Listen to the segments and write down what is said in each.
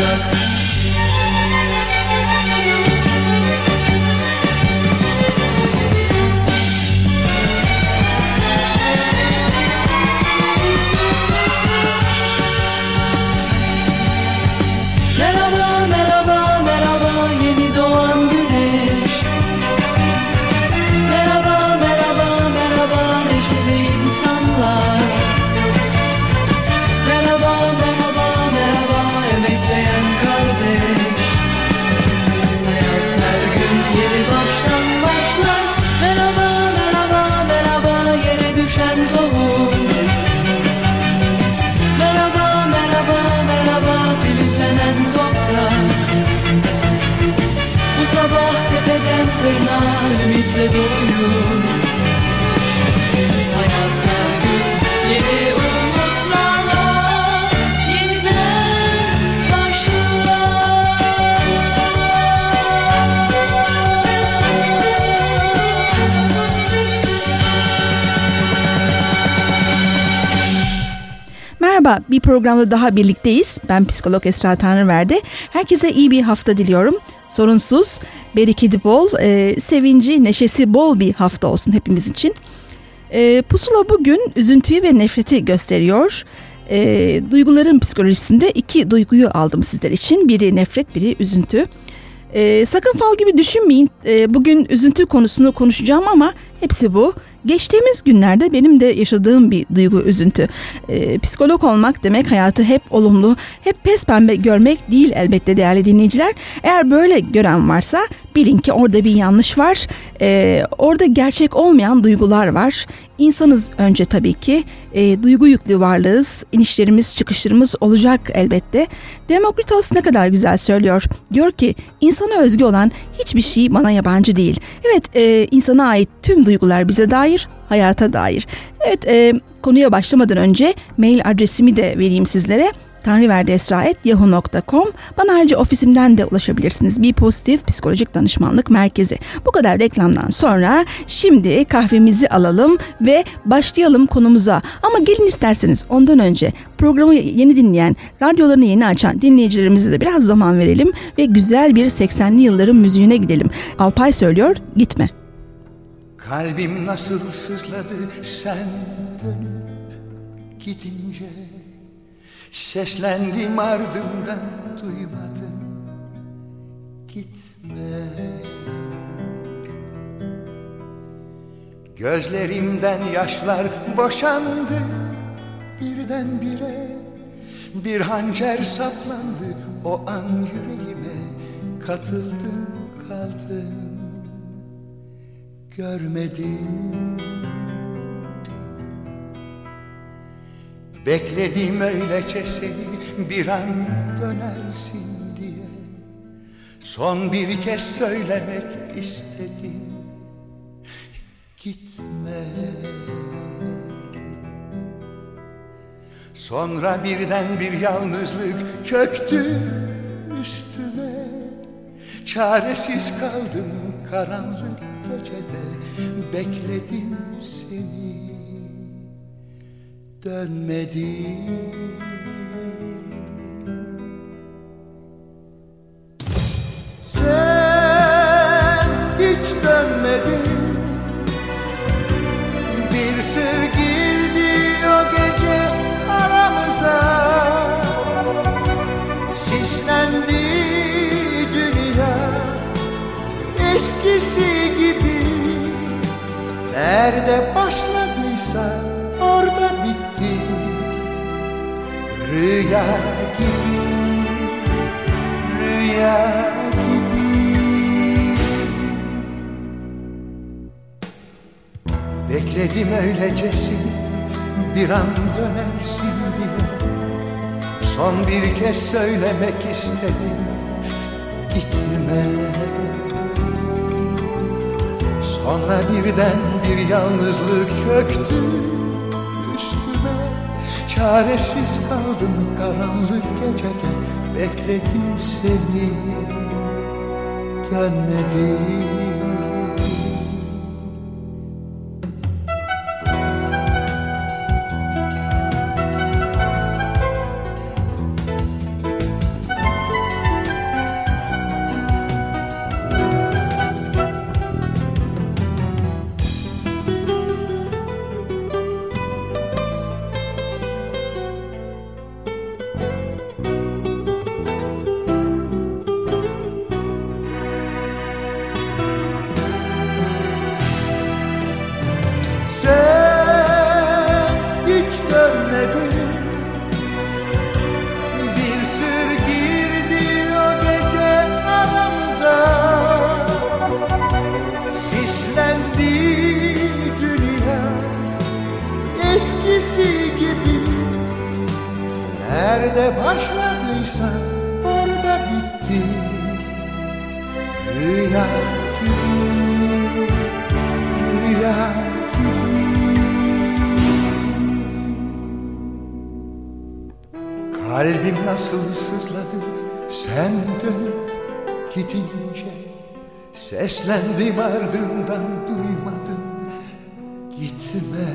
olacak bir programda daha birlikteyiz. Ben psikolog Esra Tanrıverdi. Herkese iyi bir hafta diliyorum. Sorunsuz, bereketi bol, e, sevinci, neşesi bol bir hafta olsun hepimiz için. E, pusula bugün üzüntüyü ve nefreti gösteriyor. E, duyguların psikolojisinde iki duyguyu aldım sizler için. Biri nefret, biri üzüntü. E, sakın fal gibi düşünmeyin. E, bugün üzüntü konusunu konuşacağım ama hepsi bu. Geçtiğimiz günlerde benim de yaşadığım bir duygu üzüntü. E, psikolog olmak demek hayatı hep olumlu, hep pes pembe görmek değil elbette değerli dinleyiciler. Eğer böyle gören varsa bilin ki orada bir yanlış var. Ee, orada gerçek olmayan duygular var. İnsanız önce tabii ki. E, duygu yüklü varlığız. İnişlerimiz, çıkışlarımız olacak elbette. Demokritos ne kadar güzel söylüyor. Diyor ki insana özgü olan hiçbir şey bana yabancı değil. Evet e, insana ait tüm duygular bize dair, hayata dair. Evet e, konuya başlamadan önce mail adresimi de vereyim sizlere tanrıverdiesra.yahoo.com Bana ayrıca ofisimden de ulaşabilirsiniz. Bir pozitif psikolojik danışmanlık merkezi. Bu kadar reklamdan sonra şimdi kahvemizi alalım ve başlayalım konumuza. Ama gelin isterseniz ondan önce programı yeni dinleyen, radyolarını yeni açan dinleyicilerimize de biraz zaman verelim ve güzel bir 80'li yılların müziğine gidelim. Alpay söylüyor, gitme. Kalbim nasıl sızladı sen dönüp gidince Seslendim ardından duymadın Gitme. Gözlerimden yaşlar boşandı. Birdenbire Bir hançer saplandı. O an yüreğime Katıldım kaldım. Görmedim Bekledim öylece seni bir an dönersin diye. Son bir kez söylemek istedim. Gitme. Sonra birden bir yalnızlık çöktü üstüme. Çaresiz kaldım karanlık gecede. Bekledim seni dönmedin Sen hiç dönmedin. Bir sır girdi o gece aramıza. Sislendi dünya eskisi gibi. Nerede başladıysa Rüya gibi, rüya gibi. Bekledim öylecesine bir an dönersin diye. Son bir kez söylemek istedim gitme. Sonra birden bir yalnızlık çöktü Çaresiz kaldım karanlık gecede Bekledim seni dönmedin Kalbim nasıl sızladı sen dönüp gidince Seslendim ardından duymadın gitme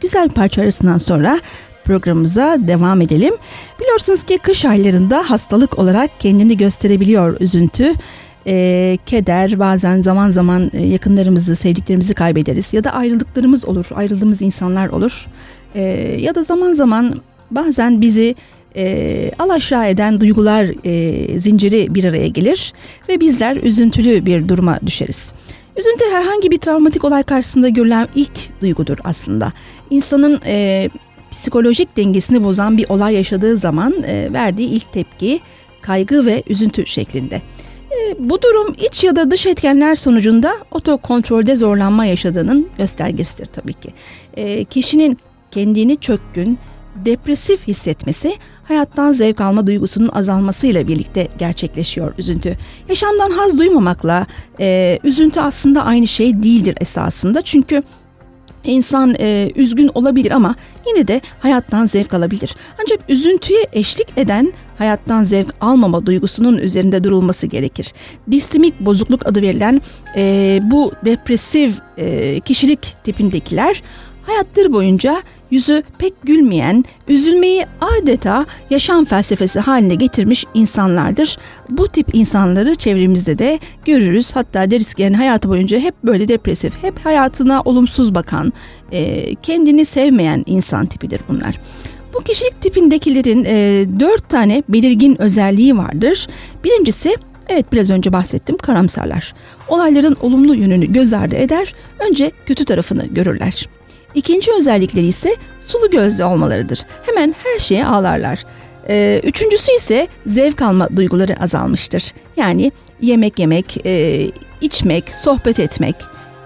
Güzel bir parça arasından sonra programımıza devam edelim. Biliyorsunuz ki kış aylarında hastalık olarak kendini gösterebiliyor üzüntü. Ee, keder bazen zaman zaman e, yakınlarımızı sevdiklerimizi kaybederiz ya da ayrıldıklarımız olur ayrıldığımız insanlar olur Ee, ya da zaman zaman bazen bizi e, alaşağı eden duygular e, zinciri bir araya gelir ve bizler üzüntülü bir duruma düşeriz. Üzüntü herhangi bir travmatik olay karşısında görülen ilk duygudur aslında. İnsanın e, psikolojik dengesini bozan bir olay yaşadığı zaman e, verdiği ilk tepki kaygı ve üzüntü şeklinde. E, bu durum iç ya da dış etkenler sonucunda otokontrolde zorlanma yaşadığının göstergesidir tabii ki. E, kişinin kendini çökkün, depresif hissetmesi hayattan zevk alma duygusunun azalmasıyla birlikte gerçekleşiyor üzüntü. Yaşamdan haz duymamakla e, üzüntü aslında aynı şey değildir esasında. Çünkü İnsan e, üzgün olabilir ama yine de hayattan zevk alabilir. Ancak üzüntüye eşlik eden hayattan zevk almama duygusunun üzerinde durulması gerekir. Distimik bozukluk adı verilen e, bu depresif e, kişilik tipindekiler hayatları boyunca yüzü pek gülmeyen, üzülmeyi adeta yaşam felsefesi haline getirmiş insanlardır. Bu tip insanları çevremizde de görürüz. Hatta deriz ki yani hayatı boyunca hep böyle depresif, hep hayatına olumsuz bakan, e, kendini sevmeyen insan tipidir bunlar. Bu kişilik tipindekilerin e, dört tane belirgin özelliği vardır. Birincisi Evet biraz önce bahsettim karamsarlar. Olayların olumlu yönünü göz ardı eder, önce kötü tarafını görürler. İkinci özellikleri ise sulu gözlü olmalarıdır. Hemen her şeye ağlarlar. Ee, üçüncüsü ise zevk alma duyguları azalmıştır. Yani yemek yemek, e, içmek, sohbet etmek,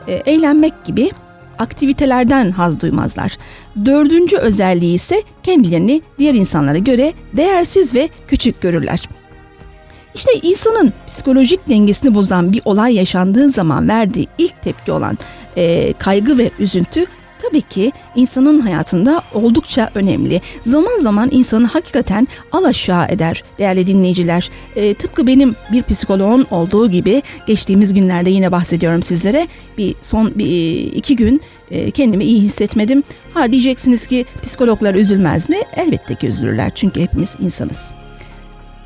e, eğlenmek gibi aktivitelerden haz duymazlar. Dördüncü özelliği ise kendilerini diğer insanlara göre değersiz ve küçük görürler. İşte insanın psikolojik dengesini bozan bir olay yaşandığı zaman verdiği ilk tepki olan e, kaygı ve üzüntü tabii ki insanın hayatında oldukça önemli. Zaman zaman insanı hakikaten alaşağı eder değerli dinleyiciler. E, tıpkı benim bir psikoloğun olduğu gibi geçtiğimiz günlerde yine bahsediyorum sizlere. Bir son bir iki gün e, kendimi iyi hissetmedim. Ha diyeceksiniz ki psikologlar üzülmez mi? Elbette ki üzülürler çünkü hepimiz insanız.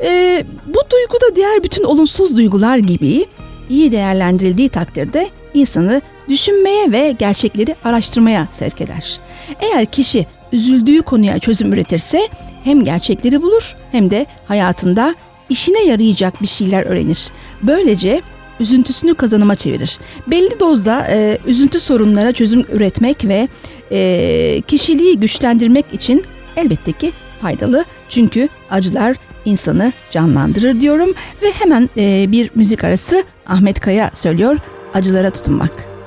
E, bu duygu da diğer bütün olumsuz duygular gibi iyi değerlendirildiği takdirde insanı düşünmeye ve gerçekleri araştırmaya sevk eder. Eğer kişi üzüldüğü konuya çözüm üretirse hem gerçekleri bulur hem de hayatında işine yarayacak bir şeyler öğrenir. Böylece üzüntüsünü kazanıma çevirir. Belli dozda e, üzüntü sorunlara çözüm üretmek ve e, kişiliği güçlendirmek için elbette ki faydalı. Çünkü acılar insanı canlandırır diyorum ve hemen e, bir müzik arası Ahmet Kaya söylüyor acılara tutunmak.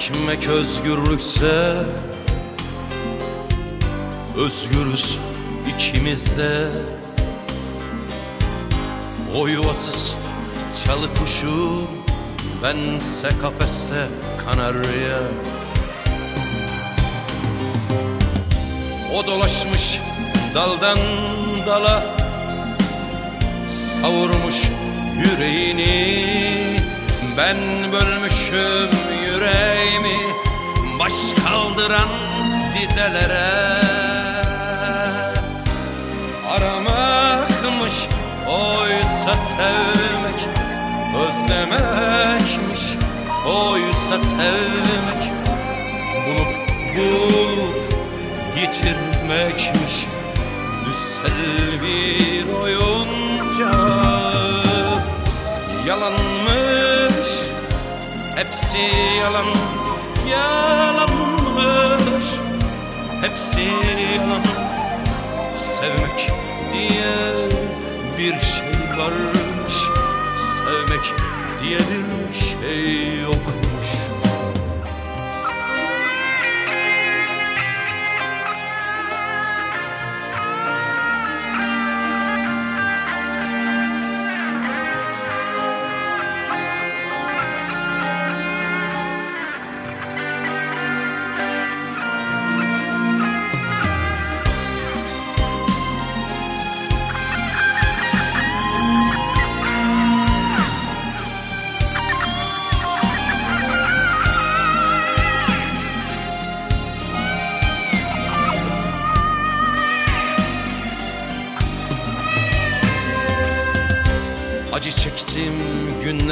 Çekmek özgürlükse Özgürüz ikimiz de O yuvasız çalı kuşu Bense kafeste kanarya. O dolaşmış daldan dala Savurmuş yüreğini. Ben bölmüşüm yüreğimi Baş kaldıran dizelere Aramakmış oysa sevmek Özlemekmiş oysa sevmek. Bulup bulup yitirmekmiş Düssel bir oyuncak. Yalanmış Hepsi yalan Yalanmış. Hepsi yalan. Sevmek diye bir şey varmış. Sevmek diye bir şey yokmuş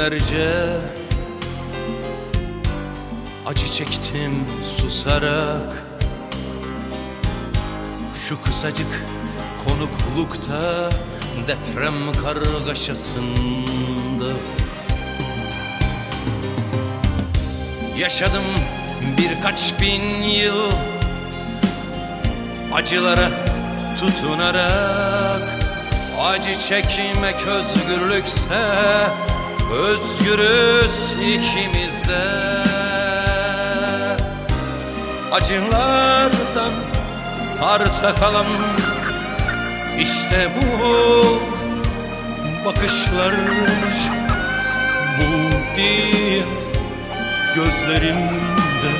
günlerce Acı çektim susarak. Şu kısacık konuklukta Deprem kargaşasında. Yaşadım birkaç bin yıl Acılara tutunarak. Acı çekmek özgürlükse Özgürüz ikimiz de Acılardan arta kalan işte bu bakışlarmış Bu diye gözlerimde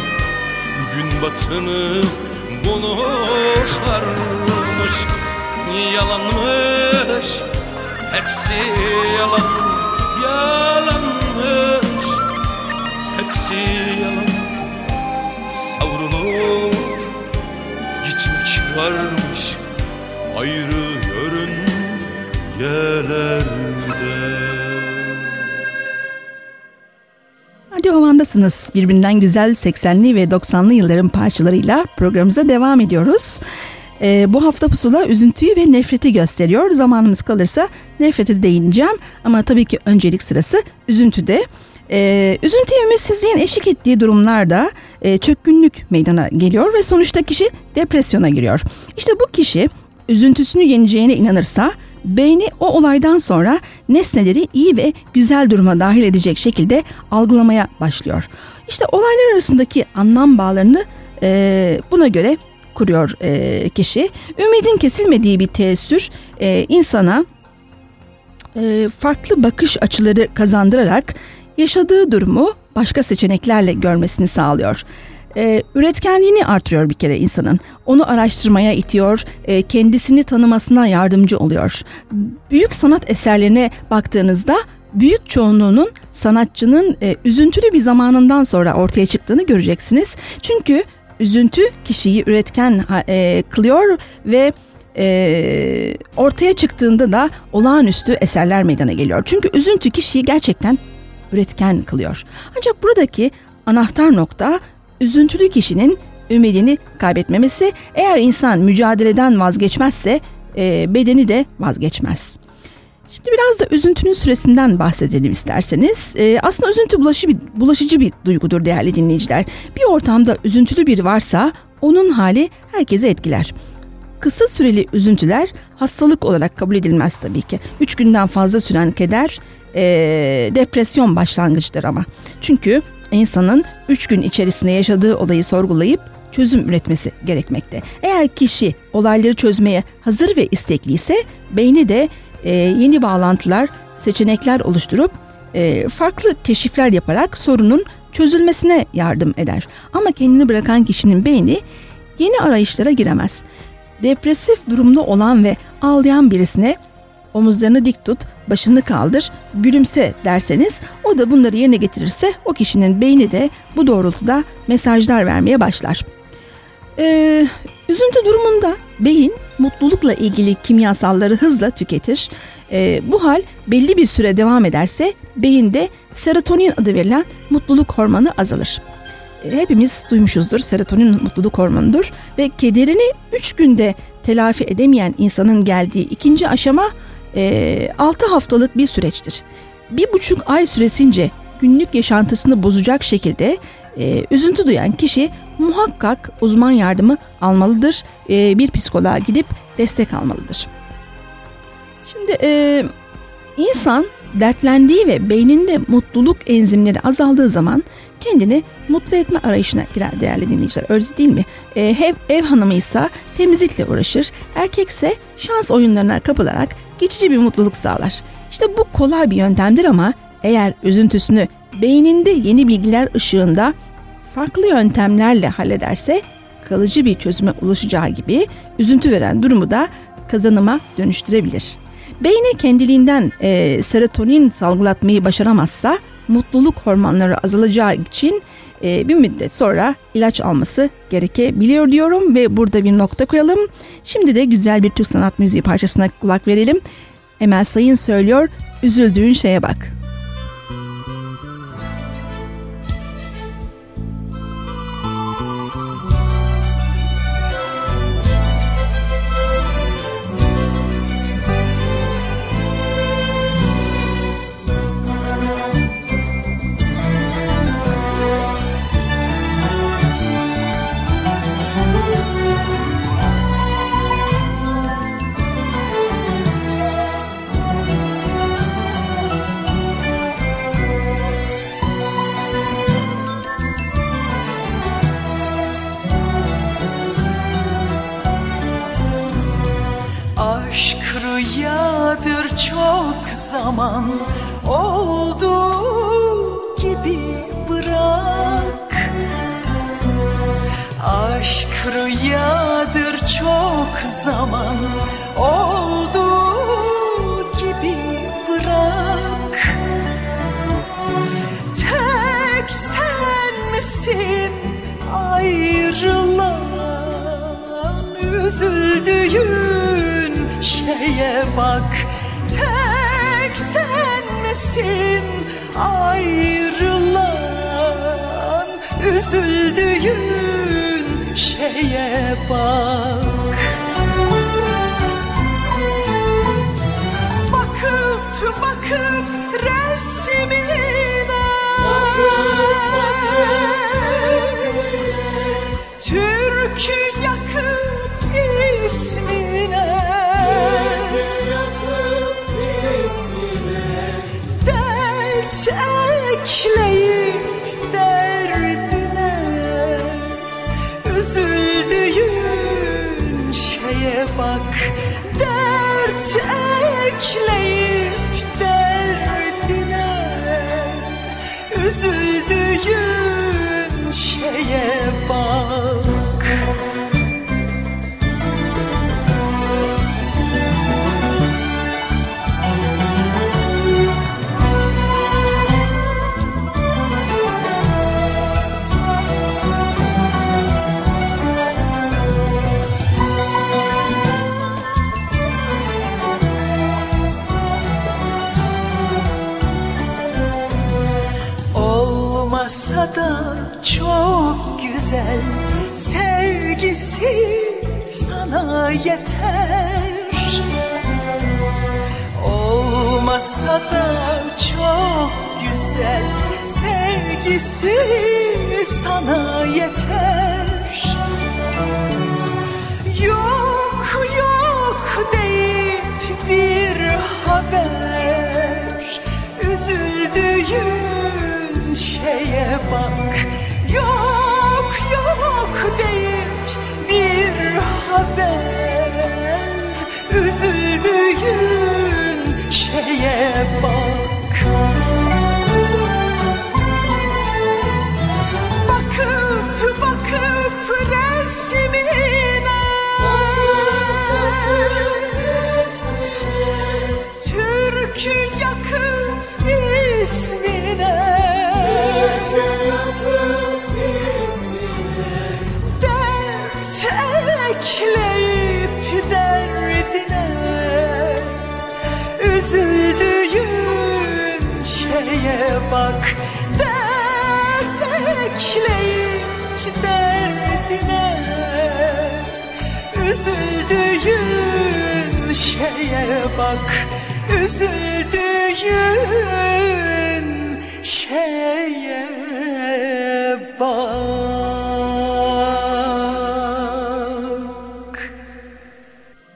gün batımı bulurlarmış Yalanmış hepsi yalan varmış Ayrı yörüngelerde Radyo Havan'dasınız. Birbirinden güzel 80'li ve 90'lı yılların parçalarıyla programımıza devam ediyoruz. Ee, bu hafta pusula üzüntüyü ve nefreti gösteriyor. Zamanımız kalırsa nefrete değineceğim ama tabii ki öncelik sırası üzüntüde. Ee, üzüntüye ümitsizliğin eşlik ettiği durumlarda e, çökkünlük meydana geliyor ve sonuçta kişi depresyona giriyor. İşte bu kişi üzüntüsünü yeneceğine inanırsa beyni o olaydan sonra nesneleri iyi ve güzel duruma dahil edecek şekilde algılamaya başlıyor. İşte olaylar arasındaki anlam bağlarını e, buna göre kuruyor e, kişi. Ümidin kesilmediği bir teessür e, insana e, farklı bakış açıları kazandırarak yaşadığı durumu başka seçeneklerle görmesini sağlıyor. Ee, üretkenliğini artırıyor bir kere insanın. Onu araştırmaya itiyor, e, kendisini tanımasına yardımcı oluyor. Büyük sanat eserlerine baktığınızda büyük çoğunluğunun sanatçının e, üzüntülü bir zamanından sonra ortaya çıktığını göreceksiniz. Çünkü üzüntü kişiyi üretken e, kılıyor ve e, ortaya çıktığında da olağanüstü eserler meydana geliyor. Çünkü üzüntü kişiyi gerçekten üretken kılıyor. Ancak buradaki anahtar nokta üzüntülü kişinin ümidini kaybetmemesi. Eğer insan mücadeleden vazgeçmezse e, bedeni de vazgeçmez. Şimdi biraz da üzüntünün süresinden bahsedelim isterseniz. E, aslında üzüntü bulaşı bir, bulaşıcı bir duygudur değerli dinleyiciler. Bir ortamda üzüntülü biri varsa onun hali herkese etkiler. Kısa süreli üzüntüler hastalık olarak kabul edilmez tabii ki. Üç günden fazla süren keder e, depresyon başlangıçtır ama. Çünkü insanın üç gün içerisinde yaşadığı olayı sorgulayıp çözüm üretmesi gerekmekte. Eğer kişi olayları çözmeye hazır ve istekliyse beyni de e, yeni bağlantılar, seçenekler oluşturup e, farklı keşifler yaparak sorunun çözülmesine yardım eder. Ama kendini bırakan kişinin beyni yeni arayışlara giremez. Depresif durumda olan ve ağlayan birisine omuzlarını dik tut, başını kaldır, gülümse derseniz o da bunları yerine getirirse o kişinin beyni de bu doğrultuda mesajlar vermeye başlar. Ee, üzüntü durumunda beyin mutlulukla ilgili kimyasalları hızla tüketir. Ee, bu hal belli bir süre devam ederse beyinde serotonin adı verilen mutluluk hormonu azalır. Hepimiz duymuşuzdur serotonin mutluluk hormonudur ve kederini 3 günde telafi edemeyen insanın geldiği ikinci aşama e, ee, 6 haftalık bir süreçtir. Bir buçuk ay süresince günlük yaşantısını bozacak şekilde e, üzüntü duyan kişi muhakkak uzman yardımı almalıdır. E, bir psikoloğa gidip destek almalıdır. Şimdi e, insan dertlendiği ve beyninde mutluluk enzimleri azaldığı zaman kendini mutlu etme arayışına girer değerli dinleyiciler. Öyle değil mi? E, ev, ev hanımıysa temizlikle uğraşır. Erkekse şans oyunlarına kapılarak geçici bir mutluluk sağlar. İşte bu kolay bir yöntemdir ama eğer üzüntüsünü beyninde yeni bilgiler ışığında farklı yöntemlerle hallederse kalıcı bir çözüme ulaşacağı gibi üzüntü veren durumu da kazanıma dönüştürebilir. Beyni kendiliğinden e, serotonin salgılatmayı başaramazsa mutluluk hormonları azalacağı için e, bir müddet sonra ilaç alması gerekebiliyor diyorum ve burada bir nokta koyalım. Şimdi de güzel bir Türk sanat müziği parçasına kulak verelim. Emel Sayın söylüyor üzüldüğün şeye bak. yeter. Olmasa da çok güzel Sevgisi sana yeter. Yok yok deyip bir haber Üzüldüğün şeye bak. güldüğün şeye bak.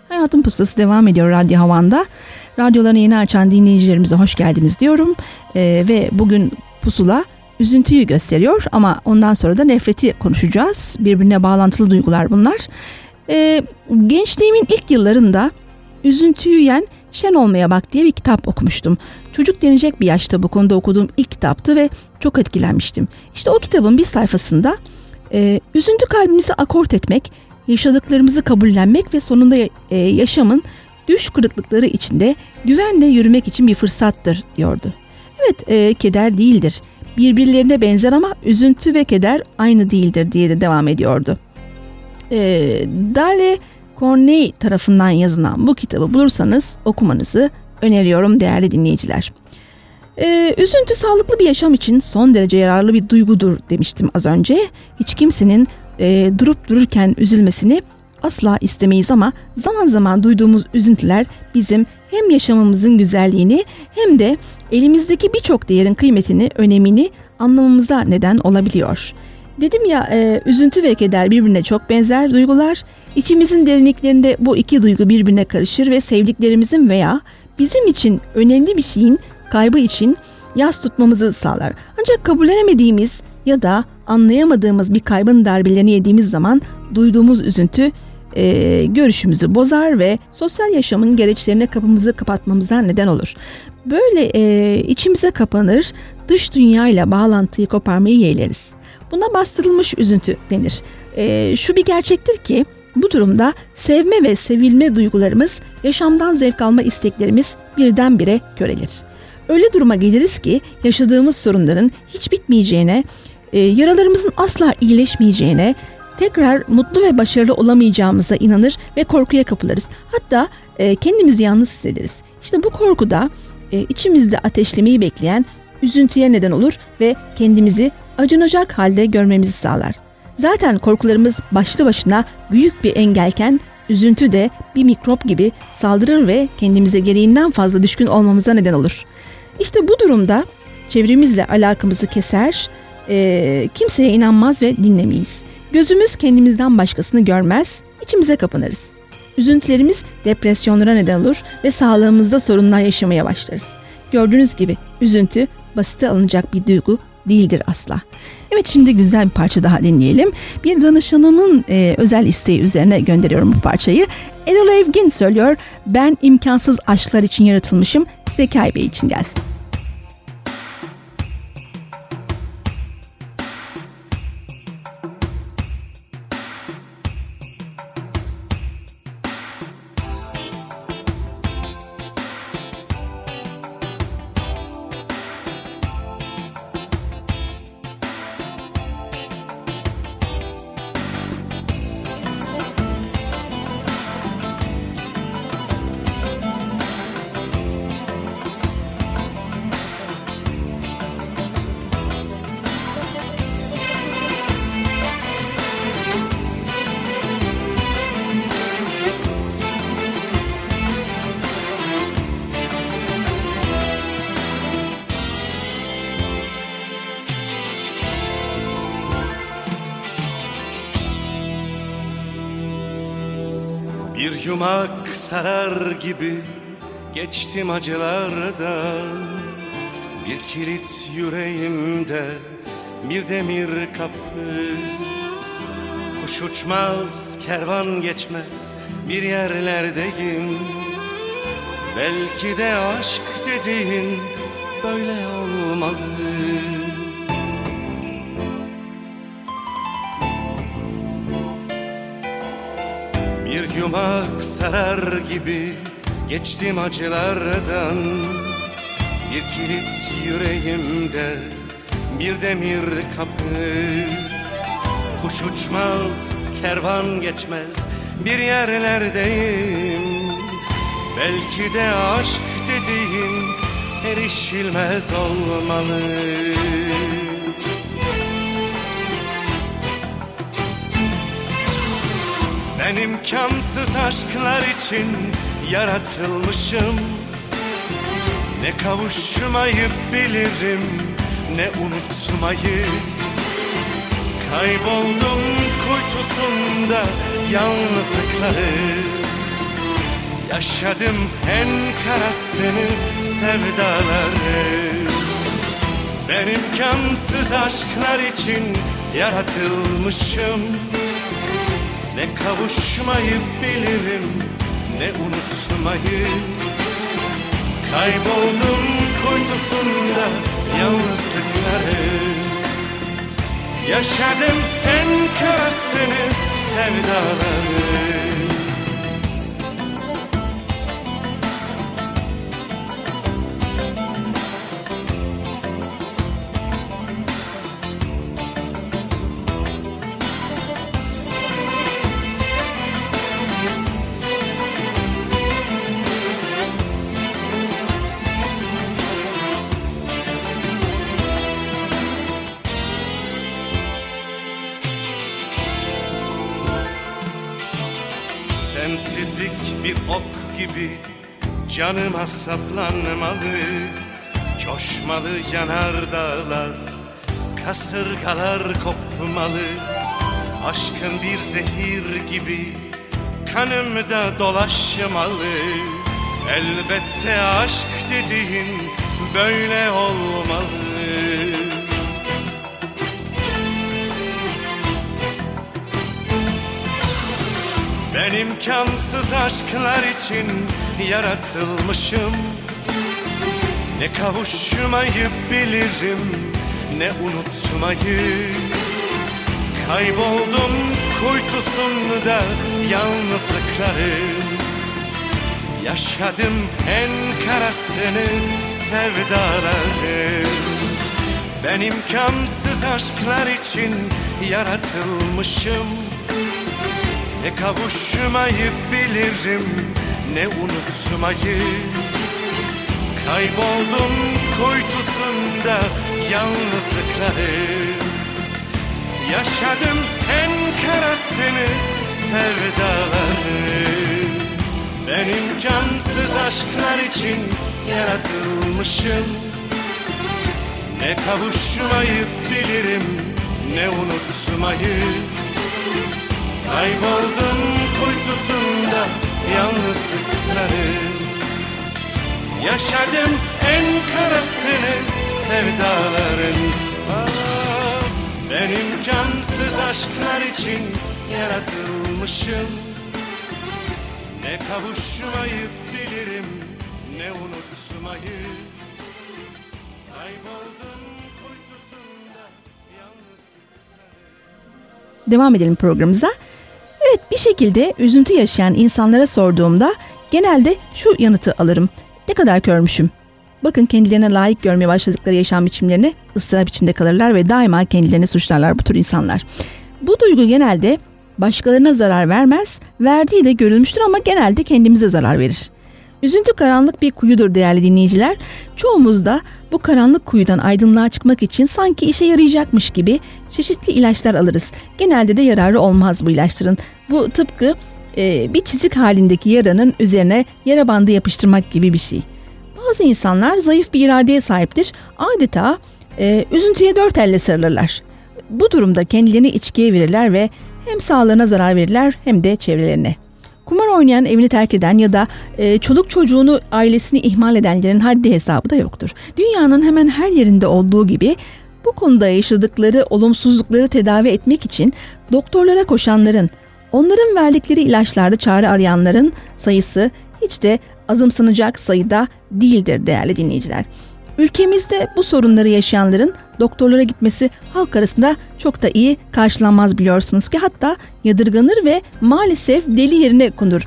Hayatın Pusulası devam ediyor Radyo Havan'da. Radyolarını yeni açan dinleyicilerimize hoş geldiniz diyorum. Ee, ve bugün pusula üzüntüyü gösteriyor ama ondan sonra da nefreti konuşacağız. Birbirine bağlantılı duygular bunlar. Ee, gençliğimin ilk yıllarında üzüntüyü yen Şen Olmaya Bak diye bir kitap okumuştum. Çocuk denecek bir yaşta bu konuda okuduğum ilk kitaptı ve çok etkilenmiştim. İşte o kitabın bir sayfasında e, üzüntü kalbimizi akort etmek, yaşadıklarımızı kabullenmek ve sonunda e, yaşamın düş kırıklıkları içinde güvenle yürümek için bir fırsattır diyordu. Evet e, keder değildir. Birbirlerine benzer ama üzüntü ve keder aynı değildir diye de devam ediyordu. E, Dale Corney tarafından yazılan bu kitabı bulursanız okumanızı öneriyorum değerli dinleyiciler. Ee, üzüntü sağlıklı bir yaşam için son derece yararlı bir duygudur demiştim az önce. Hiç kimsenin e, durup dururken üzülmesini asla istemeyiz ama zaman zaman duyduğumuz üzüntüler bizim hem yaşamımızın güzelliğini hem de elimizdeki birçok değerin kıymetini, önemini anlamamıza neden olabiliyor. Dedim ya e, üzüntü ve keder birbirine çok benzer duygular. İçimizin derinliklerinde bu iki duygu birbirine karışır ve sevdiklerimizin veya bizim için önemli bir şeyin kaybı için yas tutmamızı sağlar. Ancak kabullenemediğimiz ya da anlayamadığımız bir kaybın darbelerini yediğimiz zaman duyduğumuz üzüntü e, görüşümüzü bozar ve sosyal yaşamın gereçlerine kapımızı kapatmamıza neden olur. Böyle e, içimize kapanır, dış dünyayla bağlantıyı koparmayı yeğleriz. Buna bastırılmış üzüntü denir. E, şu bir gerçektir ki bu durumda sevme ve sevilme duygularımız, yaşamdan zevk alma isteklerimiz birdenbire körelir. Öyle duruma geliriz ki yaşadığımız sorunların hiç bitmeyeceğine, e, yaralarımızın asla iyileşmeyeceğine, tekrar mutlu ve başarılı olamayacağımıza inanır ve korkuya kapılırız. Hatta e, kendimizi yalnız hissederiz. İşte bu korku da e, içimizde ateşlemeyi bekleyen üzüntüye neden olur ve kendimizi acınacak halde görmemizi sağlar. Zaten korkularımız başlı başına büyük bir engelken üzüntü de bir mikrop gibi saldırır ve kendimize gereğinden fazla düşkün olmamıza neden olur. İşte bu durumda çevremizle alakamızı keser, e, kimseye inanmaz ve dinlemeyiz. Gözümüz kendimizden başkasını görmez, içimize kapanırız. Üzüntülerimiz depresyonlara neden olur ve sağlığımızda sorunlar yaşamaya başlarız. Gördüğünüz gibi üzüntü basite alınacak bir duygu değildir asla. Evet şimdi güzel bir parça daha dinleyelim. Bir danışanımın e, özel isteği üzerine gönderiyorum bu parçayı. Erol Evgin söylüyor. Ben imkansız aşklar için yaratılmışım. Zekai Bey için gelsin. Sarar gibi geçtim acılardan. Bir kilit yüreğimde bir demir kapı. Kuş uçmaz, kervan geçmez bir yerlerdeyim. Belki de aşk dediğin böyle olmalı gibi geçtim acılardan. Bir kilit yüreğimde bir demir kapı. Kuş uçmaz, kervan geçmez bir yerlerdeyim. Belki de aşk dediğin erişilmez olmalı Ben imkansız aşklar için yaratılmışım. Ne kavuşmayı bilirim ne unutmayı Kayboldum kuytusunda yalnızlıkları. Yaşadım en karasını sevdaları. Ben imkansız aşklar için yaratılmışım kavuşmayı bilirim ne unutmayı. Kayboldum kuytusunda yalnızlıkları. Yaşadım en karasını sevdaları canıma saplanmalı Coşmalı yanar dağlar, kasırgalar kopmalı. Aşkın bir zehir gibi kanımda dolaşmalı. Elbette aşk dediğin böyle olmalı. Ben imkansız aşklar için yaratılmışım. Ne kavuşmayı bilirim ne unutmayı Kayboldum kuytusunda yalnızlıkların Yaşadım en karasını sevdaları. Ben imkansız aşklar için yaratılmışım. Ne kavuşmayı bilirim ne unutmayı? Kayboldum kuytusunda yalnızlıkların Yaşadım en karasını sevdaları. Ben imkansız aşklar için yaratılmışım. Ne kavuşmayı bilirim ne unutmayı. Kayboldum kuytusunda yalnızlıkları. Yaşadım en karasını sevdaların. Ah, Ben imkansız aşklar için yaratılmışım. Ne kavuşmayı bilirim ne unutmayı. Kayboldum kuytusunda Devam edelim programımıza. Evet bir şekilde üzüntü yaşayan insanlara sorduğumda genelde şu yanıtı alırım. Ne kadar körmüşüm. Bakın kendilerine layık görmeye başladıkları yaşam biçimlerini ıstırap içinde kalırlar ve daima kendilerini suçlarlar bu tür insanlar. Bu duygu genelde başkalarına zarar vermez, verdiği de görülmüştür ama genelde kendimize zarar verir. Üzüntü karanlık bir kuyudur değerli dinleyiciler. Çoğumuz da bu karanlık kuyudan aydınlığa çıkmak için sanki işe yarayacakmış gibi çeşitli ilaçlar alırız. Genelde de yararı olmaz bu ilaçların. Bu tıpkı e, bir çizik halindeki yaranın üzerine yara bandı yapıştırmak gibi bir şey. Bazı insanlar zayıf bir iradeye sahiptir. Adeta e, üzüntüye dört elle sarılırlar. Bu durumda kendilerini içkiye verirler ve hem sağlığına zarar verirler hem de çevrelerine. Kumar oynayan, evini terk eden ya da e, çoluk çocuğunu, ailesini ihmal edenlerin haddi hesabı da yoktur. Dünyanın hemen her yerinde olduğu gibi bu konuda yaşadıkları olumsuzlukları tedavi etmek için doktorlara koşanların, onların verdikleri ilaçlarda çare arayanların sayısı hiç de azımsanacak sayıda değildir değerli dinleyiciler. Ülkemizde bu sorunları yaşayanların doktorlara gitmesi halk arasında çok da iyi karşılanmaz biliyorsunuz ki hatta yadırganır ve maalesef deli yerine konur.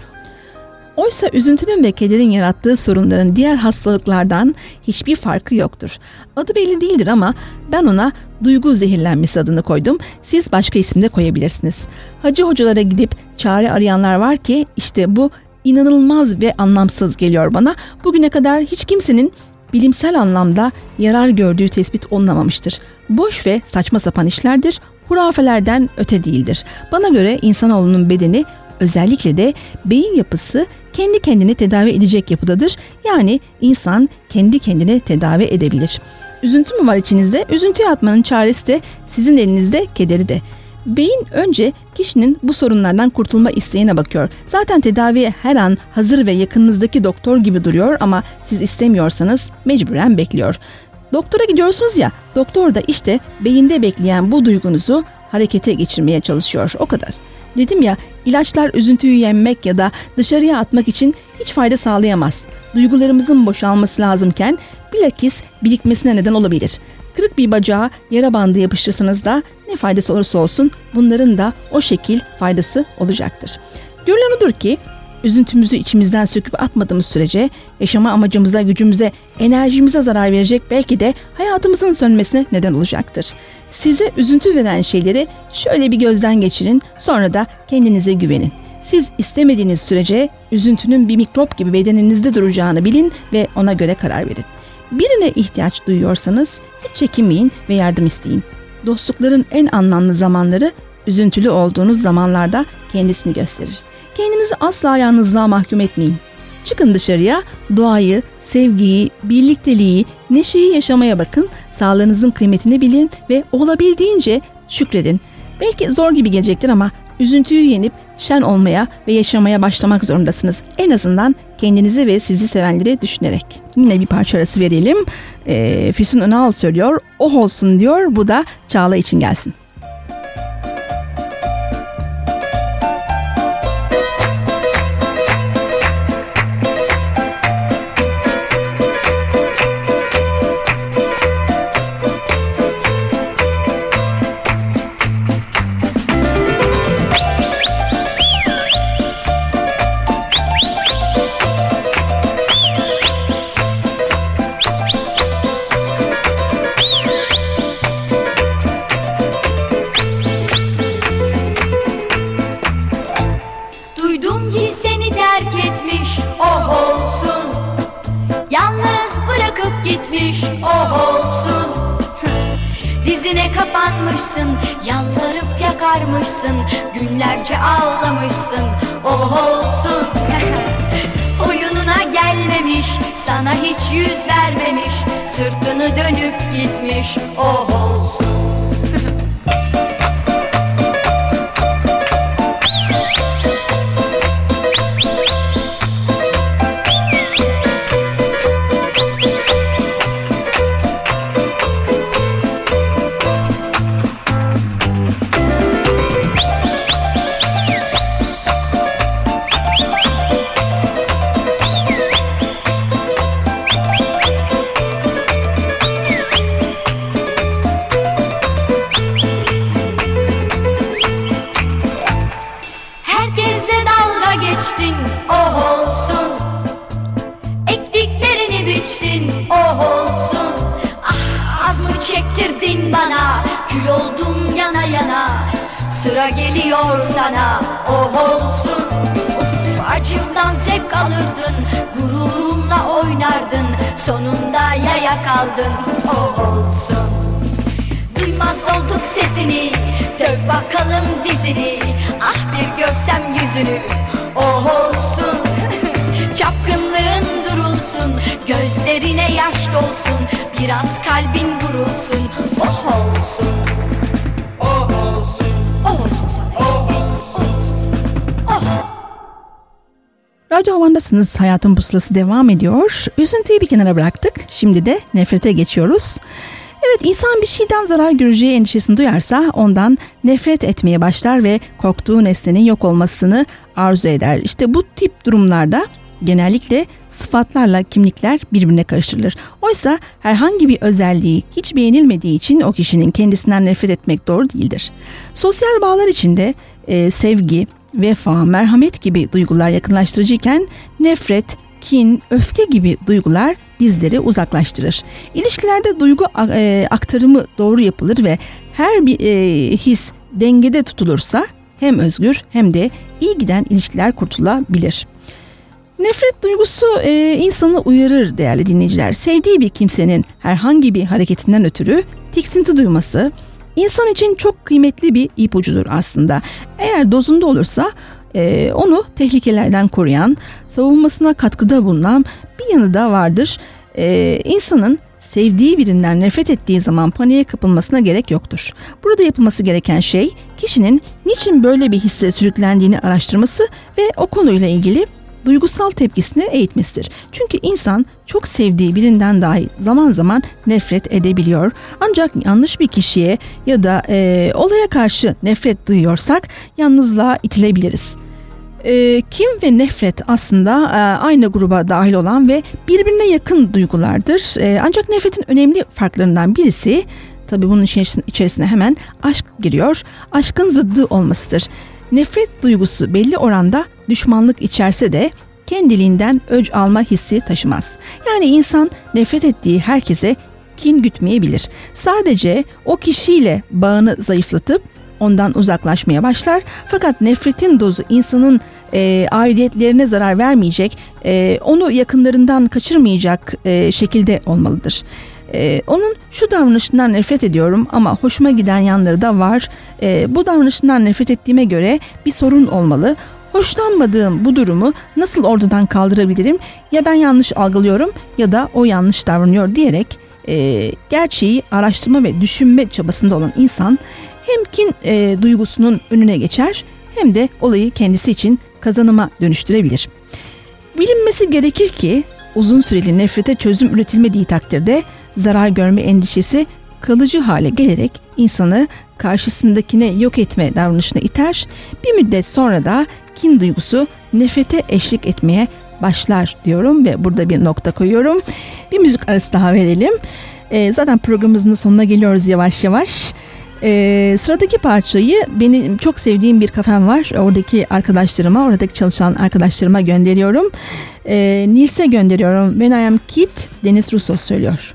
Oysa üzüntünün ve kederin yarattığı sorunların diğer hastalıklardan hiçbir farkı yoktur. Adı belli değildir ama ben ona duygu zehirlenmesi adını koydum. Siz başka isim de koyabilirsiniz. Hacı hocalara gidip çare arayanlar var ki işte bu inanılmaz ve anlamsız geliyor bana. Bugüne kadar hiç kimsenin bilimsel anlamda yarar gördüğü tespit olunamamıştır. Boş ve saçma sapan işlerdir, hurafelerden öte değildir. Bana göre insanoğlunun bedeni özellikle de beyin yapısı kendi kendini tedavi edecek yapıdadır. Yani insan kendi kendini tedavi edebilir. Üzüntü mü var içinizde? Üzüntüye atmanın çaresi de sizin elinizde, kederi de. Beyin önce kişinin bu sorunlardan kurtulma isteğine bakıyor. Zaten tedaviye her an hazır ve yakınınızdaki doktor gibi duruyor ama siz istemiyorsanız mecburen bekliyor. Doktora gidiyorsunuz ya, doktor da işte beyinde bekleyen bu duygunuzu harekete geçirmeye çalışıyor. O kadar. Dedim ya, ilaçlar üzüntüyü yenmek ya da dışarıya atmak için hiç fayda sağlayamaz. Duygularımızın boşalması lazımken bilakis birikmesine neden olabilir. Kırık bir bacağa yara bandı yapıştırsanız da ne faydası olursa olsun bunların da o şekil faydası olacaktır. Görülen odur ki üzüntümüzü içimizden söküp atmadığımız sürece yaşama amacımıza, gücümüze, enerjimize zarar verecek belki de hayatımızın sönmesine neden olacaktır. Size üzüntü veren şeyleri şöyle bir gözden geçirin sonra da kendinize güvenin. Siz istemediğiniz sürece üzüntünün bir mikrop gibi bedeninizde duracağını bilin ve ona göre karar verin. Birine ihtiyaç duyuyorsanız hiç çekinmeyin ve yardım isteyin. Dostlukların en anlamlı zamanları Üzüntülü olduğunuz zamanlarda kendisini gösterir. Kendinizi asla yalnızlığa mahkum etmeyin. Çıkın dışarıya, doğayı, sevgiyi, birlikteliği, neşeyi yaşamaya bakın, sağlığınızın kıymetini bilin ve olabildiğince şükredin. Belki zor gibi gelecektir ama üzüntüyü yenip şen olmaya ve yaşamaya başlamak zorundasınız. En azından kendinizi ve sizi sevenleri düşünerek. Yine bir parça arası verelim. Ee, Füsun Önal söylüyor, oh olsun diyor, bu da Çağla için gelsin. Sesini Dök bakalım dizini. Ah bir görsem yüzünü. Oh olsun. Çapkınlığın durulsun. Gözlerine yaş dolsun. Biraz kalbin vurulsun. Oh olsun. Oh olsun. Oh olsun sana. Oh olsun. Sana. Oh. Radyo Havan'dasınız. Hayatın Pusulası devam ediyor. Üzüntüyü bir kenara bıraktık. Şimdi de nefrete geçiyoruz. Evet insan bir şeyden zarar göreceği endişesini duyarsa ondan nefret etmeye başlar ve korktuğu nesnenin yok olmasını arzu eder. İşte bu tip durumlarda genellikle sıfatlarla kimlikler birbirine karıştırılır. Oysa herhangi bir özelliği hiç beğenilmediği için o kişinin kendisinden nefret etmek doğru değildir. Sosyal bağlar içinde e, sevgi, vefa, merhamet gibi duygular yakınlaştırıcıyken nefret, kin, öfke gibi duygular bizleri uzaklaştırır. İlişkilerde duygu e, aktarımı doğru yapılır ve her bir e, his dengede tutulursa hem özgür hem de iyi giden ilişkiler kurtulabilir. Nefret duygusu e, insanı uyarır değerli dinleyiciler. Sevdiği bir kimsenin herhangi bir hareketinden ötürü tiksinti duyması insan için çok kıymetli bir ipucudur aslında. Eğer dozunda olursa e, onu tehlikelerden koruyan, savunmasına katkıda bulunan bir yanı da vardır. E, insanın sevdiği birinden nefret ettiği zaman paniğe kapılmasına gerek yoktur. Burada yapılması gereken şey kişinin niçin böyle bir hisse sürüklendiğini araştırması ve o konuyla ilgili duygusal tepkisini eğitmesidir. Çünkü insan çok sevdiği birinden dahi zaman zaman nefret edebiliyor. Ancak yanlış bir kişiye ya da e, olaya karşı nefret duyuyorsak yalnızlığa itilebiliriz. E, kim ve nefret aslında e, aynı gruba dahil olan ve birbirine yakın duygulardır. E, ancak nefretin önemli farklarından birisi tabii bunun içerisine, hemen aşk giriyor. Aşkın zıddı olmasıdır. Nefret duygusu belli oranda düşmanlık içerse de kendiliğinden öc alma hissi taşımaz. Yani insan nefret ettiği herkese kin gütmeyebilir. Sadece o kişiyle bağını zayıflatıp ondan uzaklaşmaya başlar. Fakat nefretin dozu insanın e, aidiyetlerine zarar vermeyecek, e, onu yakınlarından kaçırmayacak e, şekilde olmalıdır. Ee, onun şu davranışından nefret ediyorum ama hoşuma giden yanları da var. Ee, bu davranışından nefret ettiğime göre bir sorun olmalı. Hoşlanmadığım bu durumu nasıl ortadan kaldırabilirim? Ya ben yanlış algılıyorum ya da o yanlış davranıyor diyerek e, gerçeği araştırma ve düşünme çabasında olan insan hem kin e, duygusunun önüne geçer hem de olayı kendisi için kazanıma dönüştürebilir. Bilinmesi gerekir ki uzun süreli nefrete çözüm üretilmediği takdirde zarar görme endişesi kalıcı hale gelerek insanı karşısındakine yok etme davranışına iter. Bir müddet sonra da kin duygusu nefrete eşlik etmeye başlar diyorum ve burada bir nokta koyuyorum. Bir müzik arası daha verelim. Ee, zaten programımızın sonuna geliyoruz yavaş yavaş. Ee, sıradaki parçayı benim çok sevdiğim bir kafem var. Oradaki arkadaşlarıma, oradaki çalışan arkadaşlarıma gönderiyorum. Ee, Nils'e gönderiyorum. When I Am Kid, Deniz Russo söylüyor.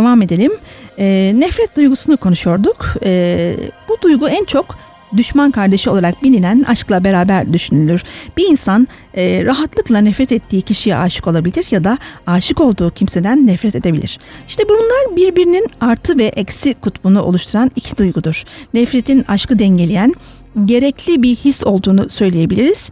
Devam edelim. Ee, nefret duygusunu konuşuyorduk. Ee, bu duygu en çok düşman kardeşi olarak bilinen aşkla beraber düşünülür. Bir insan e, rahatlıkla nefret ettiği kişiye aşık olabilir ya da aşık olduğu kimseden nefret edebilir. İşte bunlar birbirinin artı ve eksi kutbunu oluşturan iki duygudur. Nefretin aşkı dengeleyen gerekli bir his olduğunu söyleyebiliriz.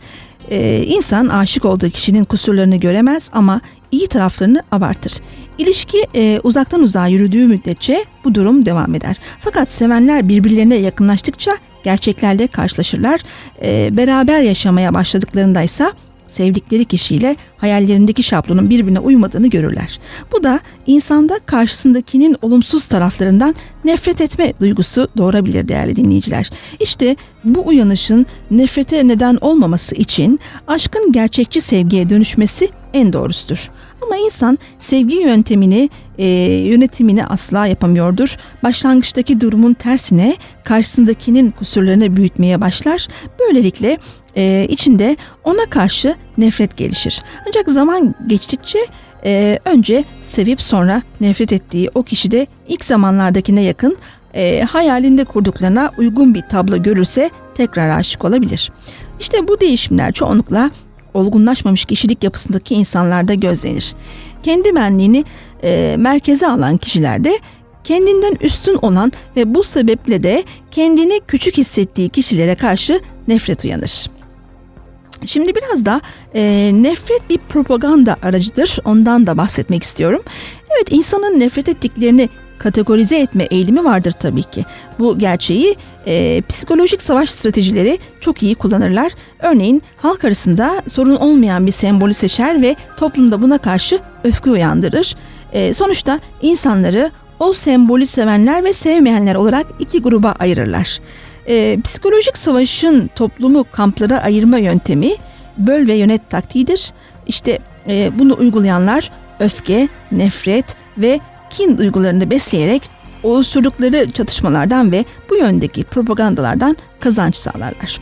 Ee, insan aşık olduğu kişinin kusurlarını göremez ama iyi taraflarını abartır. İlişki e, uzaktan uzağa yürüdüğü müddetçe bu durum devam eder. Fakat sevenler birbirlerine yakınlaştıkça gerçeklerle karşılaşırlar. E, beraber yaşamaya başladıklarında ise sevdikleri kişiyle hayallerindeki şablonun birbirine uymadığını görürler. Bu da insanda karşısındakinin olumsuz taraflarından nefret etme duygusu doğurabilir değerli dinleyiciler. İşte bu uyanışın nefrete neden olmaması için aşkın gerçekçi sevgiye dönüşmesi en doğrusudur. Ama insan sevgi yöntemini, e, yönetimini asla yapamıyordur. Başlangıçtaki durumun tersine karşısındakinin kusurlarını büyütmeye başlar. Böylelikle e, içinde ona karşı nefret gelişir. Ancak zaman geçtikçe e, önce sevip sonra nefret ettiği o kişi de ilk zamanlardakine yakın e, hayalinde kurduklarına uygun bir tablo görürse tekrar aşık olabilir. İşte bu değişimler çoğunlukla olgunlaşmamış kişilik yapısındaki insanlarda gözlenir. Kendi benliğini e, merkeze alan kişilerde kendinden üstün olan ve bu sebeple de kendini küçük hissettiği kişilere karşı nefret uyanır. Şimdi biraz da e, nefret bir propaganda aracıdır. Ondan da bahsetmek istiyorum. Evet insanın nefret ettiklerini kategorize etme eğilimi vardır tabii ki. Bu gerçeği e, psikolojik savaş stratejileri çok iyi kullanırlar. Örneğin halk arasında sorun olmayan bir sembolü seçer ve toplumda buna karşı öfke uyandırır. E, sonuçta insanları o sembolü sevenler ve sevmeyenler olarak iki gruba ayırırlar. E, psikolojik savaşın toplumu kamplara ayırma yöntemi böl ve yönet taktiğidir. İşte e, bunu uygulayanlar öfke, nefret ve kin duygularını besleyerek oluşturdukları çatışmalardan ve bu yöndeki propagandalardan kazanç sağlarlar.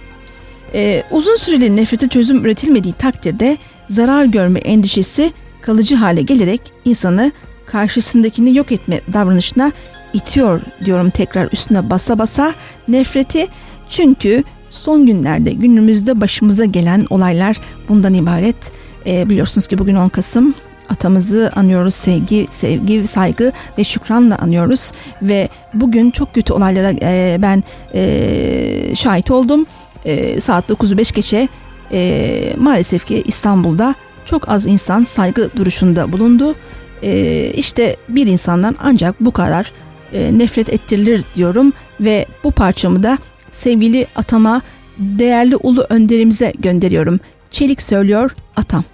Ee, uzun süreli nefrete çözüm üretilmediği takdirde zarar görme endişesi kalıcı hale gelerek insanı karşısındakini yok etme davranışına itiyor diyorum tekrar üstüne basa basa nefreti çünkü son günlerde günümüzde başımıza gelen olaylar bundan ibaret. Ee, biliyorsunuz ki bugün 10 Kasım atamızı anıyoruz sevgi, sevgi, saygı ve şükranla anıyoruz ve bugün çok kötü olaylara e, ben e, şahit oldum. E, saat 9'u 5 geçe e, maalesef ki İstanbul'da çok az insan saygı duruşunda bulundu. E, işte bir insandan ancak bu kadar e, nefret ettirilir diyorum ve bu parçamı da sevgili atama, değerli ulu önderimize gönderiyorum. Çelik söylüyor atam.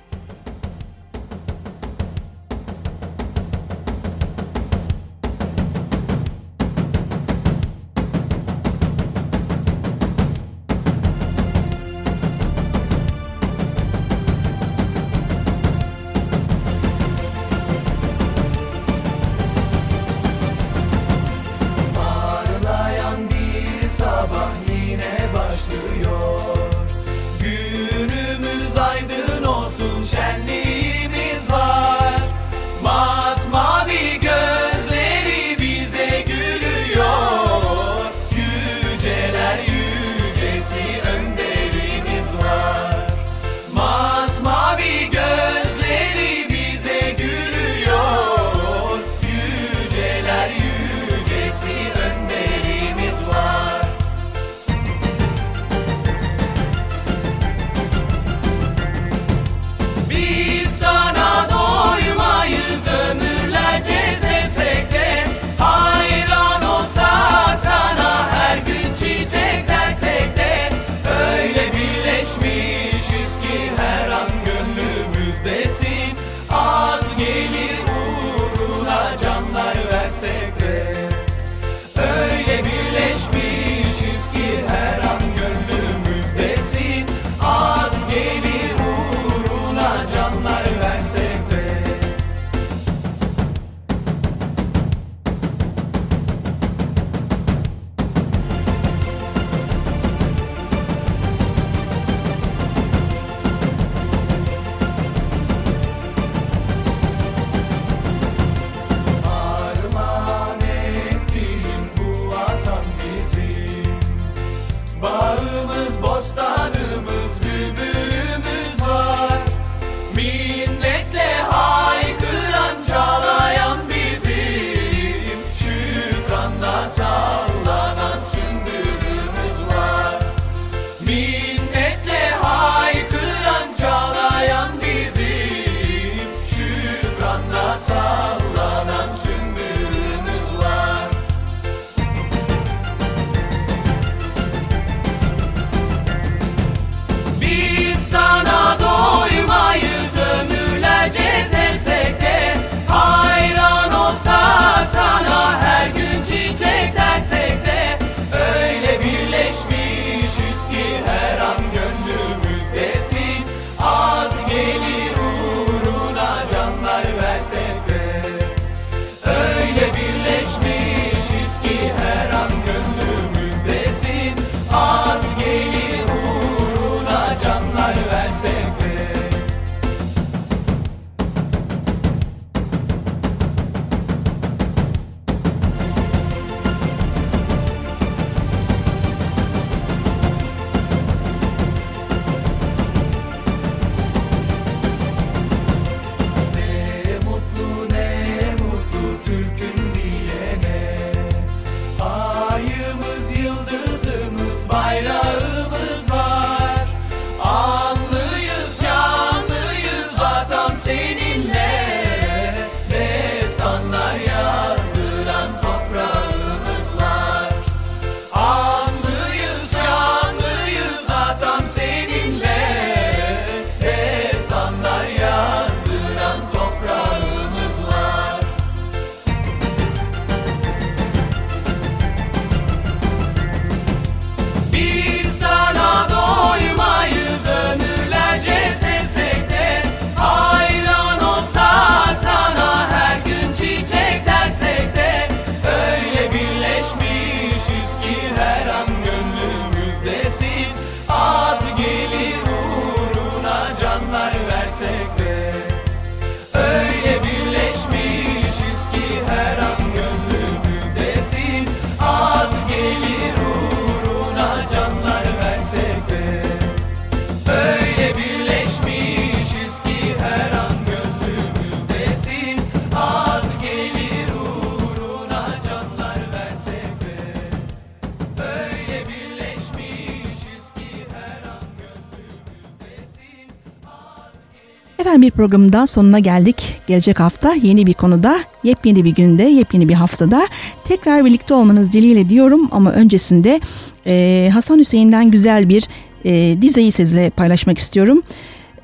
Efendim bir programın daha sonuna geldik. Gelecek hafta yeni bir konuda, yepyeni bir günde, yepyeni bir haftada tekrar birlikte olmanız dileğiyle diyorum. Ama öncesinde e, Hasan Hüseyin'den güzel bir e, dizeyi sizle paylaşmak istiyorum.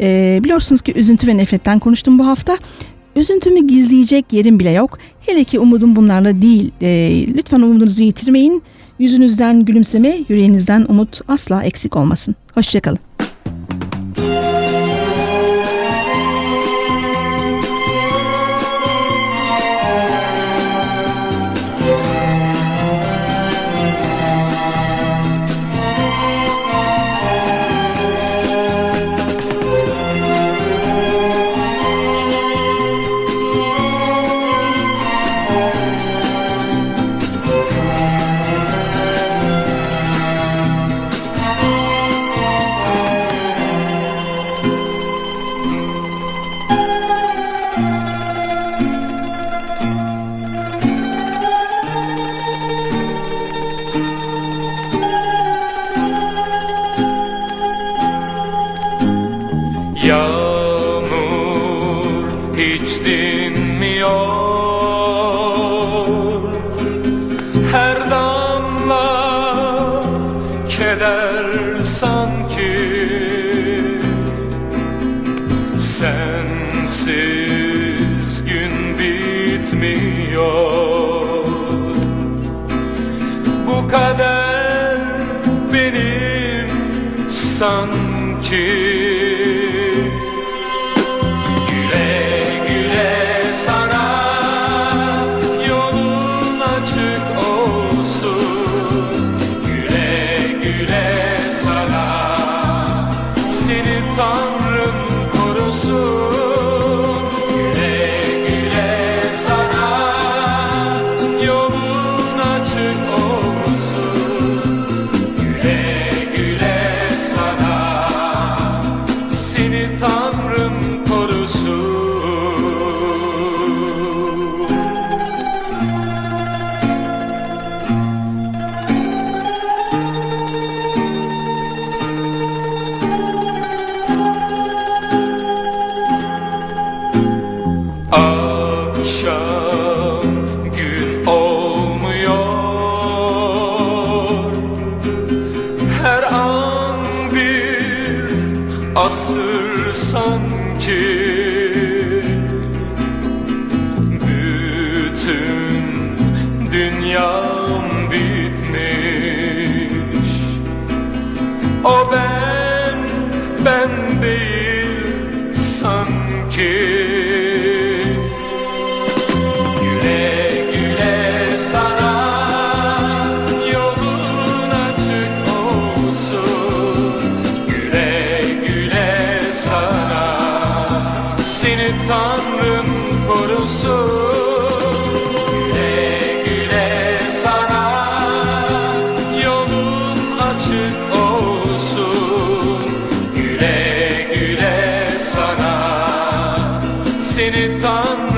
E, biliyorsunuz ki üzüntü ve nefretten konuştum bu hafta. Üzüntümü gizleyecek yerim bile yok. Hele ki umudum bunlarla değil. E, lütfen umudunuzu yitirmeyin. Yüzünüzden gülümseme, yüreğinizden umut asla eksik olmasın. Hoşçakalın. ti. seni Tanrı